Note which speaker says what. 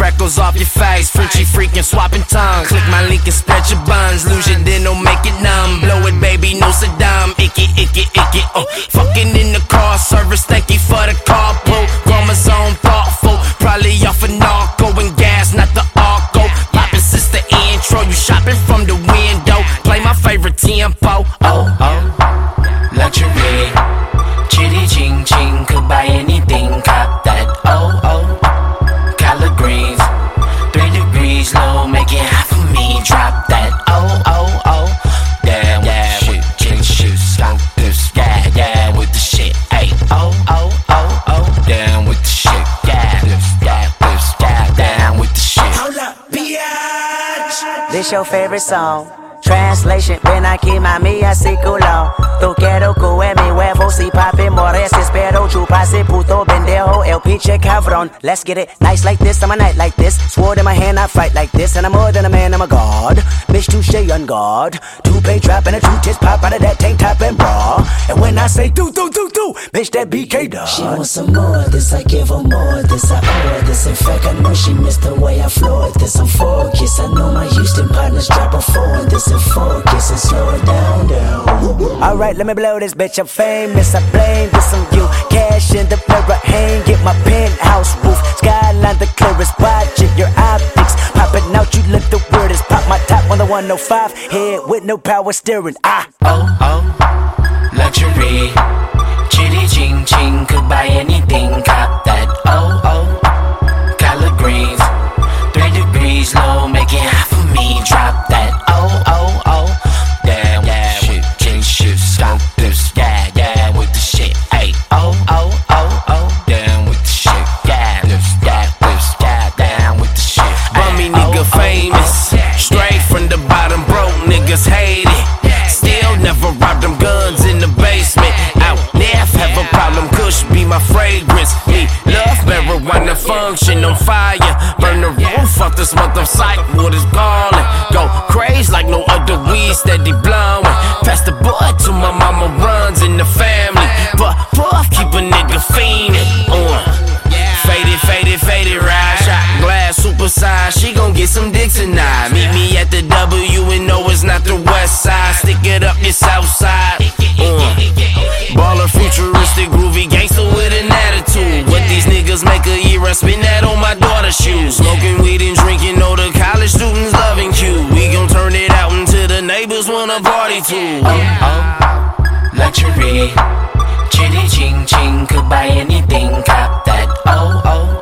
Speaker 1: freckles off your face. Frenchy freaking swapping tongue. Click my link and spread your buns. Lose your dental, make it numb. Blow it, baby, no Saddam. Icky, icky, icky. Uh, fucking in the car service. Thank you for the carpool. Chromosome thoughtful. Probably off a narco and gas, not the arco. Poppin' since the intro. You shopping from the window. Play my favorite tempo.
Speaker 2: oh oh, luxury. Chitty ching ching, could buy anything, cop This
Speaker 3: your favorite song. Translation, ven aquí mami así culo Tú quiero que mi huevo si papi mores Espero chupase puto pendejo el pinche cabrón Let's get it, nice like this, I'm a night like this. Sword in my hand, I fight like this And I'm more than a man, I'm a god. Bitch touche on guard Two-pay trap and a two-tits pop out of that tank top and bra. And when I say do, do Bitch that BK dog
Speaker 4: She wants some more this, I give her more this, I owe her this. In fact, I know she missed the way I floored this. I'm focused, I know my Houston partners drop a four this and focus and slow it down, down.
Speaker 3: Alright, let me blow this bitch. I'm famous. I blame this on you. Cash in the mirror, hang it my penthouse roof. Skyline the clearest. Watch it, your optics popping out. You look the weirdest. Pop my top on the 105. Head with no power steering. Ah.
Speaker 2: oh oh, luxury. Chitty ching ching, could buy anything, cop that. Oh oh, oh.
Speaker 1: Fragrance. Me love marijuana function on fire. Burn the roof off this sight. What is calling? Go crazy like no other weed steady blowing. Pass the boy to my mama runs in the family. But puff keep a nigga fiending. Uh. Faded, faded, faded, ride. Shot glass, super size. She gon' get some dick tonight. Meet me at the W and no, it's not the west side. Stick it up your south neighbors wanna party too. Oh, oh, luxury. Chitty ching ching, could buy anything, cop that.
Speaker 2: Oh, oh.